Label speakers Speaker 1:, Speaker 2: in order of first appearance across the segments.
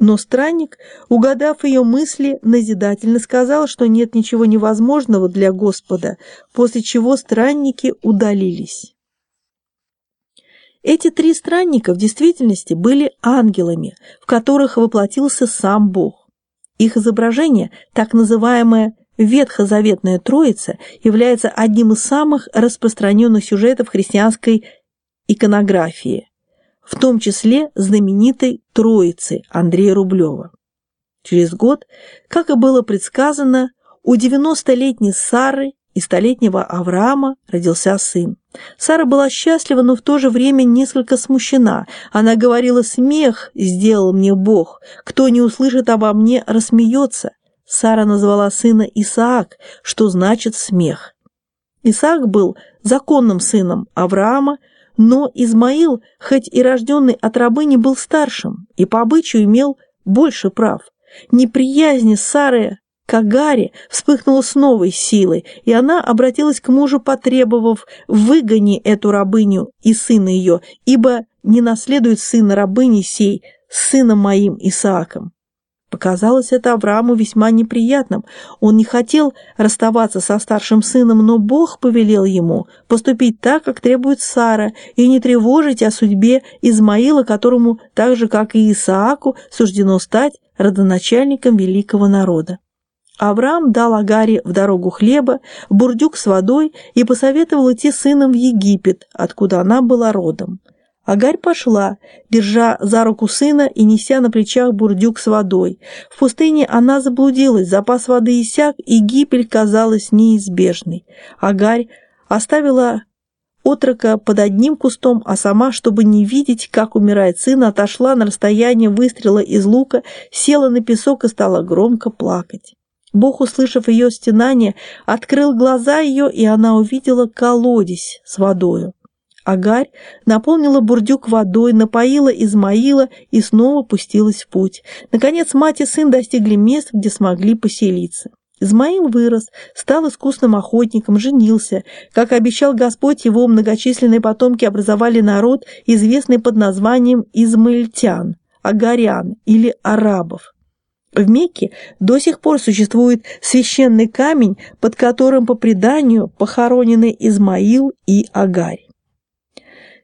Speaker 1: Но странник, угадав ее мысли, назидательно сказал, что нет ничего невозможного для Господа, после чего странники удалились. Эти три странника в действительности были ангелами, в которых воплотился сам Бог. Их изображение, так называемая Ветхозаветная Троица, является одним из самых распространенных сюжетов христианской иконографии в том числе знаменитой Троицы Андрея Рублева. Через год, как и было предсказано, у 90-летней Сары и столетнего Авраама родился сын. Сара была счастлива, но в то же время несколько смущена. Она говорила «Смех сделал мне Бог, кто не услышит обо мне, рассмеется». Сара назвала сына Исаак, что значит «смех». Исаак был законным сыном Авраама, но Измаил, хоть и рожденный от рабыни, был старшим и по обычаю имел больше прав. Неприязнь Сары к Агаре вспыхнула с новой силой, и она обратилась к мужу, потребовав «выгони эту рабыню и сына ее, ибо не наследует сына рабыни сей с сыном моим Исааком». Показалось это Аврааму весьма неприятным. Он не хотел расставаться со старшим сыном, но Бог повелел ему поступить так, как требует Сара, и не тревожить о судьбе Измаила, которому, так же, как и Исааку, суждено стать родоначальником великого народа. Авраам дал Агаре в дорогу хлеба, бурдюк с водой и посоветовал идти сыном в Египет, откуда она была родом. Агарь пошла, держа за руку сына и неся на плечах бурдюк с водой. В пустыне она заблудилась, запас воды иссяк, и гибель казалась неизбежной. Агарь оставила отрока под одним кустом, а сама, чтобы не видеть, как умирает сын, отошла на расстояние выстрела из лука, села на песок и стала громко плакать. Бог, услышав ее стенание, открыл глаза ее, и она увидела колодец с водою. Агарь наполнила бурдюк водой, напоила Измаила и снова пустилась в путь. Наконец мать и сын достигли мест, где смогли поселиться. Измаил вырос, стал искусным охотником, женился. Как обещал Господь, его многочисленные потомки образовали народ, известный под названием измаильтян, агарян или арабов. В Мекке до сих пор существует священный камень, под которым по преданию похоронены Измаил и Агарь.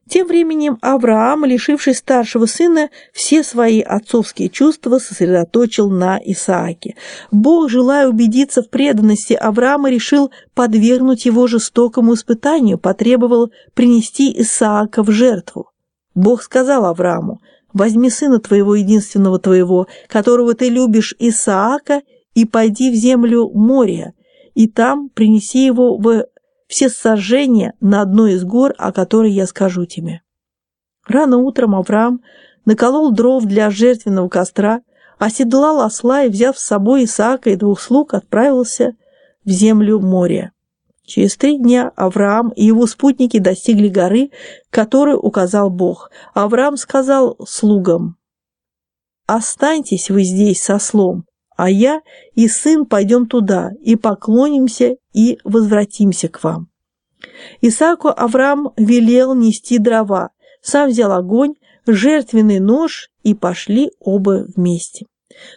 Speaker 1: Тем временем Авраам, лишившись старшего сына, все свои отцовские чувства сосредоточил на Исааке. Бог, желая убедиться в преданности Авраама, решил подвергнуть его жестокому испытанию, потребовал принести Исаака в жертву. Бог сказал Аврааму, «Возьми сына твоего единственного твоего, которого ты любишь, Исаака, и пойди в землю моря, и там принеси его в все сожжения на одной из гор, о которой я скажу тебе. Рано утром Авраам наколол дров для жертвенного костра, оседлал осла и, взяв с собой Исаака и двух слуг, отправился в землю моря. Через три дня Авраам и его спутники достигли горы, которую указал Бог. Авраам сказал слугам, «Останьтесь вы здесь со слом, а я и сын пойдем туда и поклонимся и возвратимся к вам». Исааку Авраам велел нести дрова, сам взял огонь, жертвенный нож и пошли оба вместе.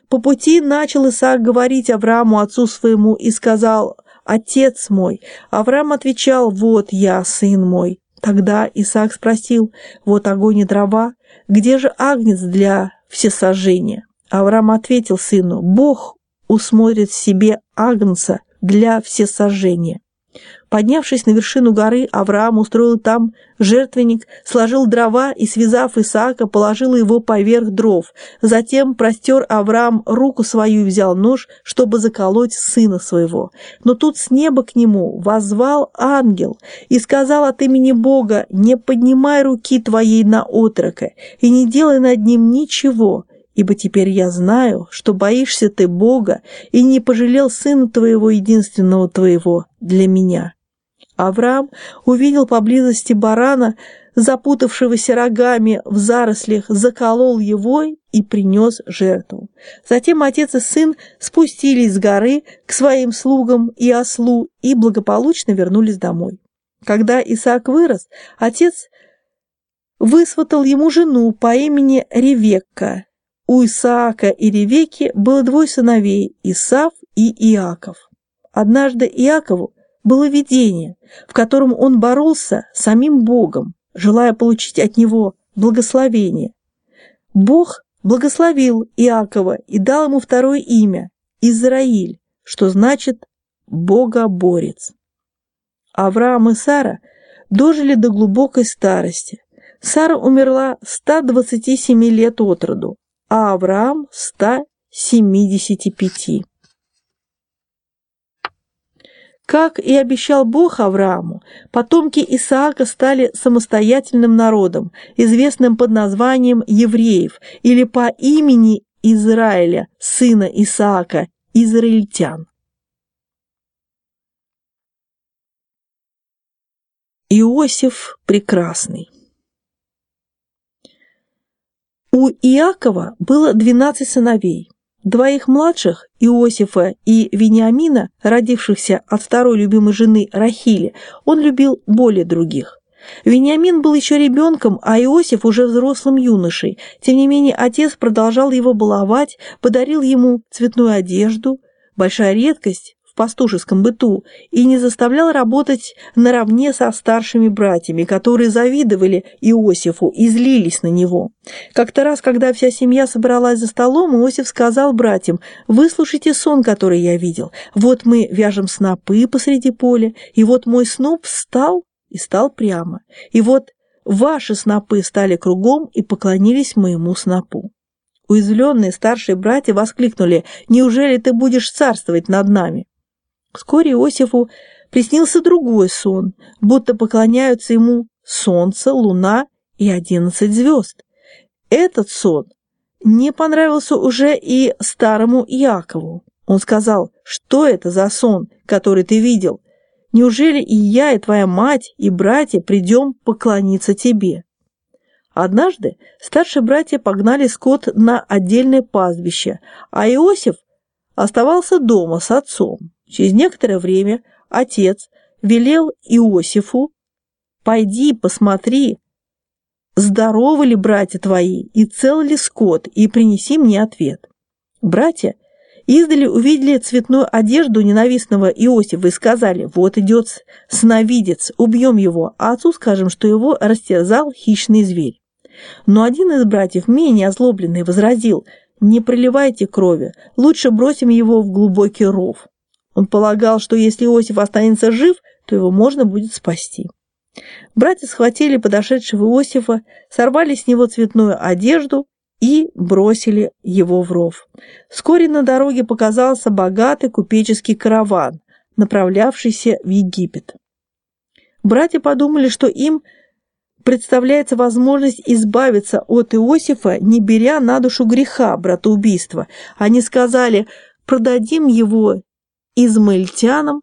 Speaker 1: По пути начал Исаак говорить Аврааму, отцу своему, и сказал «Отец мой». Авраам отвечал «Вот я, сын мой». Тогда Исаак спросил «Вот огонь и дрова, где же агнец для всесожжения?» Авраам ответил сыну, «Бог усмотрит себе агнца для всесожжения». Поднявшись на вершину горы, Авраам устроил там жертвенник, сложил дрова и, связав Исаака, положил его поверх дров. Затем простер Авраам руку свою и взял нож, чтобы заколоть сына своего. Но тут с неба к нему возвал ангел и сказал от имени Бога, «Не поднимай руки твоей на отрока и не делай над ним ничего, ибо теперь я знаю, что боишься ты Бога и не пожалел сына твоего единственного твоего для меня». Авраам увидел поблизости барана, запутавшегося рогами в зарослях, заколол его и принес жертву. Затем отец и сын спустились с горы к своим слугам и ослу и благополучно вернулись домой. Когда Исаак вырос, отец высватал ему жену по имени Ревекка, у Исаака и Ревеки было двое сыновей – Исав и Иаков. Однажды Иакову было видение, в котором он боролся с самим Богом, желая получить от него благословение. Бог благословил Иакова и дал ему второе имя – Израиль, что значит «богоборец». Авраам и Сара дожили до глубокой старости. Сара умерла 127 лет от роду, а Авраам – 175. Как и обещал Бог Аврааму, потомки Исаака стали самостоятельным народом, известным под названием евреев или по имени Израиля, сына Исаака, израильтян. Иосиф Прекрасный У Иакова было двенадцать сыновей. Двоих младших, Иосифа и Вениамина, родившихся от второй любимой жены Рахили, он любил более других. Вениамин был еще ребенком, а Иосиф уже взрослым юношей. Тем не менее, отец продолжал его баловать, подарил ему цветную одежду, большая редкость, пастушеском быту и не заставлял работать наравне со старшими братьями, которые завидовали Иосифу и злились на него. Как-то раз, когда вся семья собралась за столом, Иосиф сказал братьям, «Выслушайте сон, который я видел. Вот мы вяжем снопы посреди поля, и вот мой сноп встал и стал прямо, и вот ваши снопы стали кругом и поклонились моему снопу». Уязвленные старшие братья воскликнули, «Неужели ты будешь царствовать над нами?» Вскоре Иосифу приснился другой сон, будто поклоняются ему солнце, луна и одиннадцать звезд. Этот сон не понравился уже и старому Якову. Он сказал, что это за сон, который ты видел? Неужели и я, и твоя мать, и братья придем поклониться тебе? Однажды старшие братья погнали скот на отдельное пастбище, а Иосиф оставался дома с отцом. Через некоторое время отец велел Иосифу «Пойди, посмотри, здоровы ли братья твои, и цел ли скот, и принеси мне ответ». Братья издали увидели цветную одежду ненавистного Иосифа и сказали «Вот идет сновидец, убьем его, а отцу скажем, что его растерзал хищный зверь». Но один из братьев, менее озлобленный, возразил «Не проливайте крови, лучше бросим его в глубокий ров». Он полагал, что если Иосиф останется жив, то его можно будет спасти. Братья схватили подошедшего Иосифа, сорвали с него цветную одежду и бросили его в ров. Вскоре на дороге показался богатый купеческий караван, направлявшийся в Египет. Братья подумали, что им представляется возможность избавиться от Иосифа, не беря на душу греха братоубийства. Они сказали, продадим его измаильтянам,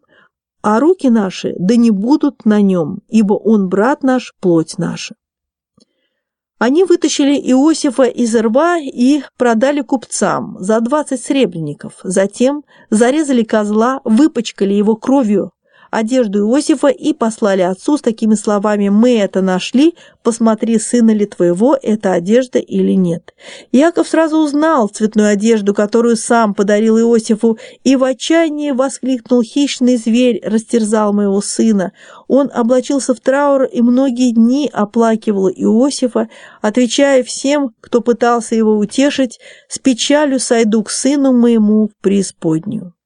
Speaker 1: а руки наши да не будут на нем, ибо он брат наш, плоть наша. Они вытащили Иосифа из рва и продали купцам за двадцать сребреников. Затем зарезали козла, выпачкали его кровью одежду Иосифа и послали отцу с такими словами «Мы это нашли, посмотри, сына ли твоего это одежда или нет». Яков сразу узнал цветную одежду, которую сам подарил Иосифу, и в отчаянии воскликнул «Хищный зверь растерзал моего сына». Он облачился в траур и многие дни оплакивал Иосифа, отвечая всем, кто пытался его утешить, «С печалью сойду к сыну моему в преисподнюю».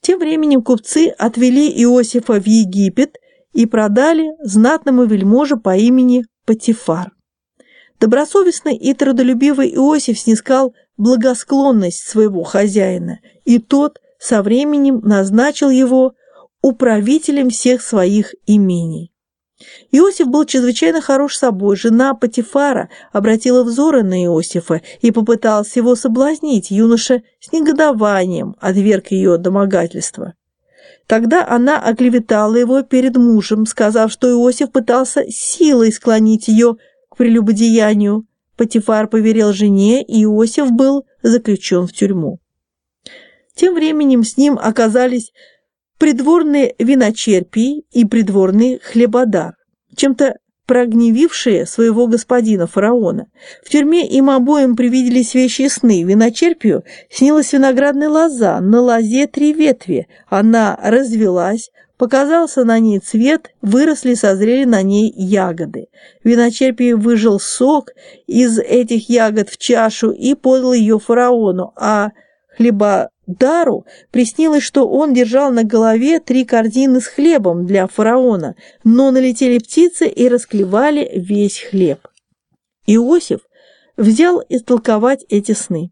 Speaker 1: Тем временем купцы отвели Иосифа в Египет и продали знатному вельможе по имени Патифар. Добросовестный и трудолюбивый Иосиф снискал благосклонность своего хозяина, и тот со временем назначил его управителем всех своих имений. Иосиф был чрезвычайно хорош собой. Жена Патифара обратила взоры на Иосифа и попыталась его соблазнить. Юноша с негодованием отверг ее домогательство. Тогда она оклеветала его перед мужем, сказав, что Иосиф пытался силой склонить ее к прелюбодеянию. Патифар поверил жене, и Иосиф был заключен в тюрьму. Тем временем с ним оказались придворный виночерпий и придворный хлебодар. Чем-то прогневившие своего господина фараона. В тюрьме им обоим привиделись вещи сны. Виночерпию снилась виноградная лоза, на лозе три ветви. Она развелась, показался на ней цвет, выросли созрели на ней ягоды. Виночерпий выжил сок из этих ягод в чашу и подал ее фараону, а хлеба Дару приснилось, что он держал на голове три корзины с хлебом для фараона, но налетели птицы и расклевали весь хлеб. Иосиф взял истолковать эти сны.